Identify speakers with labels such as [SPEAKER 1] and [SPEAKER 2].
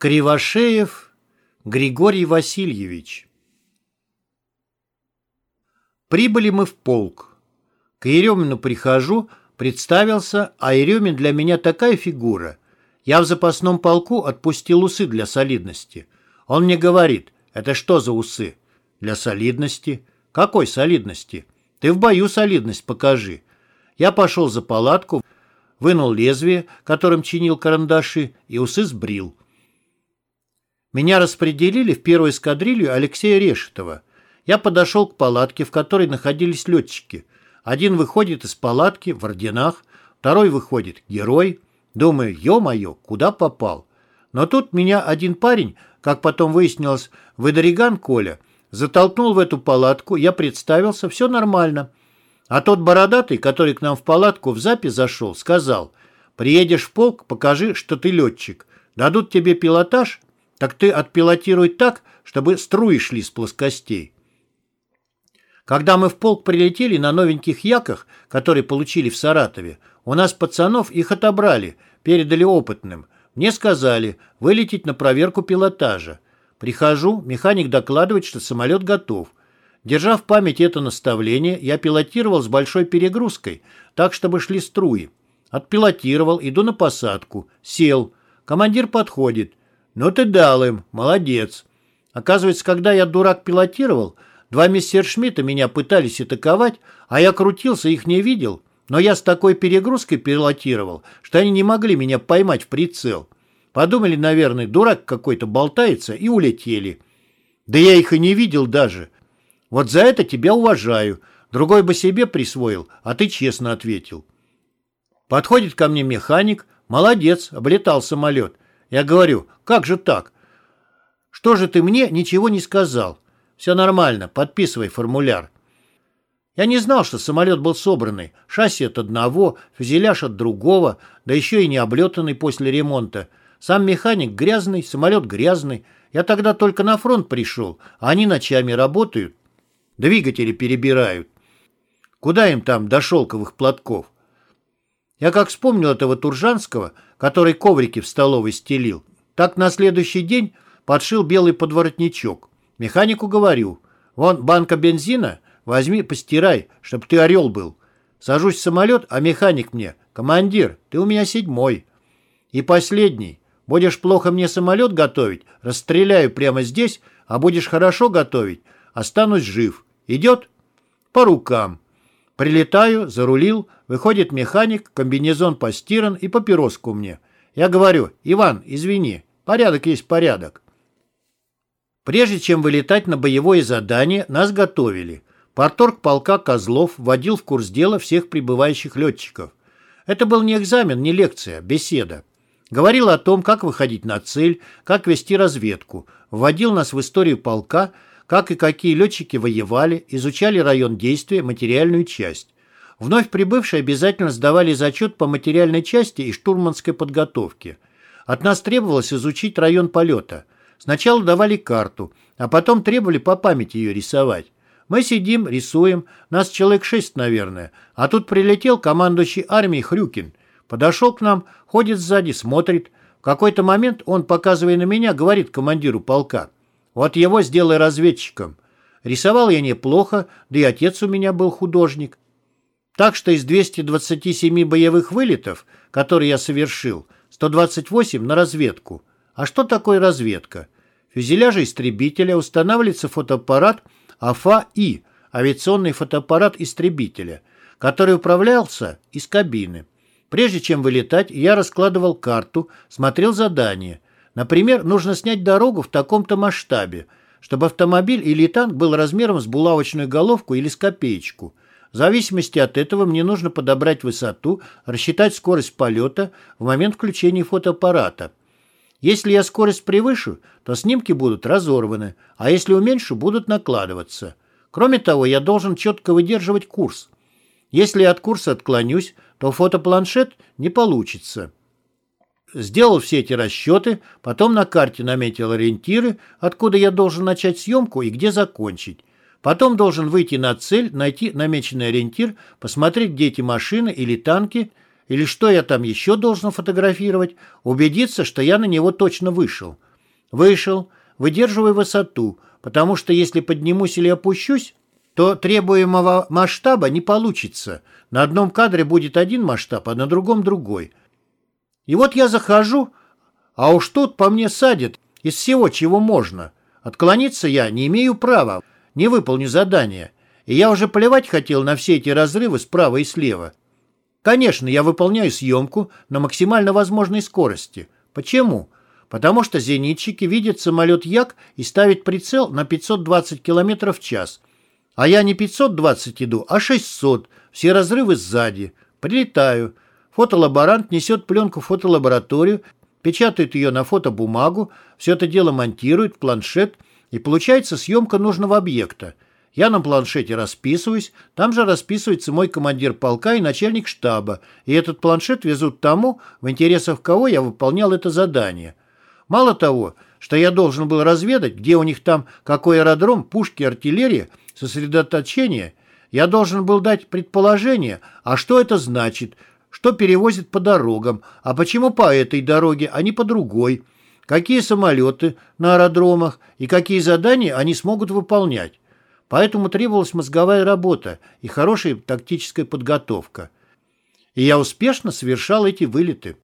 [SPEAKER 1] Кривошеев Григорий Васильевич Прибыли мы в полк. К Еремину прихожу, представился, а Еремин для меня такая фигура. Я в запасном полку отпустил усы для солидности. Он мне говорит, это что за усы? Для солидности. Какой солидности? Ты в бою солидность покажи. Я пошел за палатку, вынул лезвие, которым чинил карандаши, и усы сбрил. Меня распределили в первую эскадрилью Алексея Решетова. Я подошел к палатке, в которой находились летчики. Один выходит из палатки в орденах, второй выходит герой. Думаю, ё-моё, куда попал? Но тут меня один парень, как потом выяснилось, выдориган Коля, затолкнул в эту палатку, я представился, все нормально. А тот бородатый, который к нам в палатку в запись зашел, сказал, приедешь в полк, покажи, что ты летчик. Дадут тебе пилотаж, так ты отпилотируй так, чтобы струи шли с плоскостей. Когда мы в полк прилетели на новеньких яках, которые получили в Саратове, у нас пацанов их отобрали, передали опытным. Мне сказали вылететь на проверку пилотажа. Прихожу, механик докладывает, что самолет готов. Держа в памяти это наставление, я пилотировал с большой перегрузкой, так, чтобы шли струи. Отпилотировал, иду на посадку. Сел. Командир подходит. «Ну ты дал им, молодец». Оказывается, когда я дурак пилотировал, два мессершмитта меня пытались атаковать, а я крутился, их не видел, но я с такой перегрузкой пилотировал, что они не могли меня поймать в прицел. Подумали, наверное, дурак какой-то болтается, и улетели. Да я их и не видел даже. Вот за это тебя уважаю. Другой бы себе присвоил, а ты честно ответил. Подходит ко мне механик. Молодец, облетал самолет. Я говорю, как же так? Что же ты мне ничего не сказал? Все нормально, подписывай формуляр. Я не знал, что самолет был собранный. Шасси от одного, фюзеляж от другого, да еще и не облетанный после ремонта. Сам механик грязный, самолет грязный. Я тогда только на фронт пришел, а они ночами работают. Двигатели перебирают. Куда им там до шелковых платков? Я как вспомнил этого Туржанского, который коврики в столовой стелил, так на следующий день подшил белый подворотничок. Механику говорю, вон банка бензина, возьми, постирай, чтоб ты орел был. Сажусь в самолет, а механик мне, командир, ты у меня седьмой. И последний, будешь плохо мне самолет готовить, расстреляю прямо здесь, а будешь хорошо готовить, останусь жив. Идет? По рукам. Прилетаю, зарулил, выходит механик, комбинезон постиран и папироску мне. Я говорю, Иван, извини, порядок есть порядок. Прежде чем вылетать на боевое задание, нас готовили. Порторг полка Козлов вводил в курс дела всех прибывающих летчиков. Это был не экзамен, не лекция, беседа. Говорил о том, как выходить на цель, как вести разведку. Вводил нас в историю полка – как и какие летчики воевали, изучали район действия, материальную часть. Вновь прибывшие обязательно сдавали зачет по материальной части и штурманской подготовке. От нас требовалось изучить район полета. Сначала давали карту, а потом требовали по памяти ее рисовать. Мы сидим, рисуем, нас человек шесть, наверное, а тут прилетел командующий армией Хрюкин. Подошел к нам, ходит сзади, смотрит. В какой-то момент он, показывая на меня, говорит командиру полка – вот его сделай разведчиком. Рисовал я неплохо, да и отец у меня был художник. Так что из 227 боевых вылетов, которые я совершил, 128 на разведку. А что такое разведка? В фюзеляже истребителя устанавливается фотоаппарат АФА-И, авиационный фотоаппарат истребителя, который управлялся из кабины. Прежде чем вылетать, я раскладывал карту, смотрел задания – Например, нужно снять дорогу в таком-то масштабе, чтобы автомобиль или танк был размером с булавочную головку или с копеечку. В зависимости от этого мне нужно подобрать высоту, рассчитать скорость полета в момент включения фотоаппарата. Если я скорость превышу, то снимки будут разорваны, а если уменьшу, будут накладываться. Кроме того, я должен четко выдерживать курс. Если я от курса отклонюсь, то фотопланшет не получится. Сделал все эти расчеты, потом на карте наметил ориентиры, откуда я должен начать съемку и где закончить. Потом должен выйти на цель, найти намеченный ориентир, посмотреть, где эти машины или танки, или что я там еще должен фотографировать, убедиться, что я на него точно вышел. Вышел, выдерживая высоту, потому что если поднимусь или опущусь, то требуемого масштаба не получится. На одном кадре будет один масштаб, а на другом другой. И вот я захожу, а уж тут по мне садят из всего, чего можно. Отклониться я не имею права, не выполню задание. И я уже плевать хотел на все эти разрывы справа и слева. Конечно, я выполняю съемку на максимально возможной скорости. Почему? Потому что зенитчики видят самолет Як и ставят прицел на 520 км в час. А я не 520 иду, а 600. Все разрывы сзади. Прилетаю. Фотолаборант несет пленку в фотолабораторию, печатает ее на фотобумагу, все это дело монтирует в планшет, и получается съемка нужного объекта. Я на планшете расписываюсь, там же расписывается мой командир полка и начальник штаба, и этот планшет везут тому, в интересах кого я выполнял это задание. Мало того, что я должен был разведать, где у них там какой аэродром, пушки, артиллерия, сосредоточение, я должен был дать предположение, а что это значит, что перевозят по дорогам, а почему по этой дороге, а не по другой, какие самолеты на аэродромах и какие задания они смогут выполнять. Поэтому требовалась мозговая работа и хорошая тактическая подготовка. И я успешно совершал эти вылеты.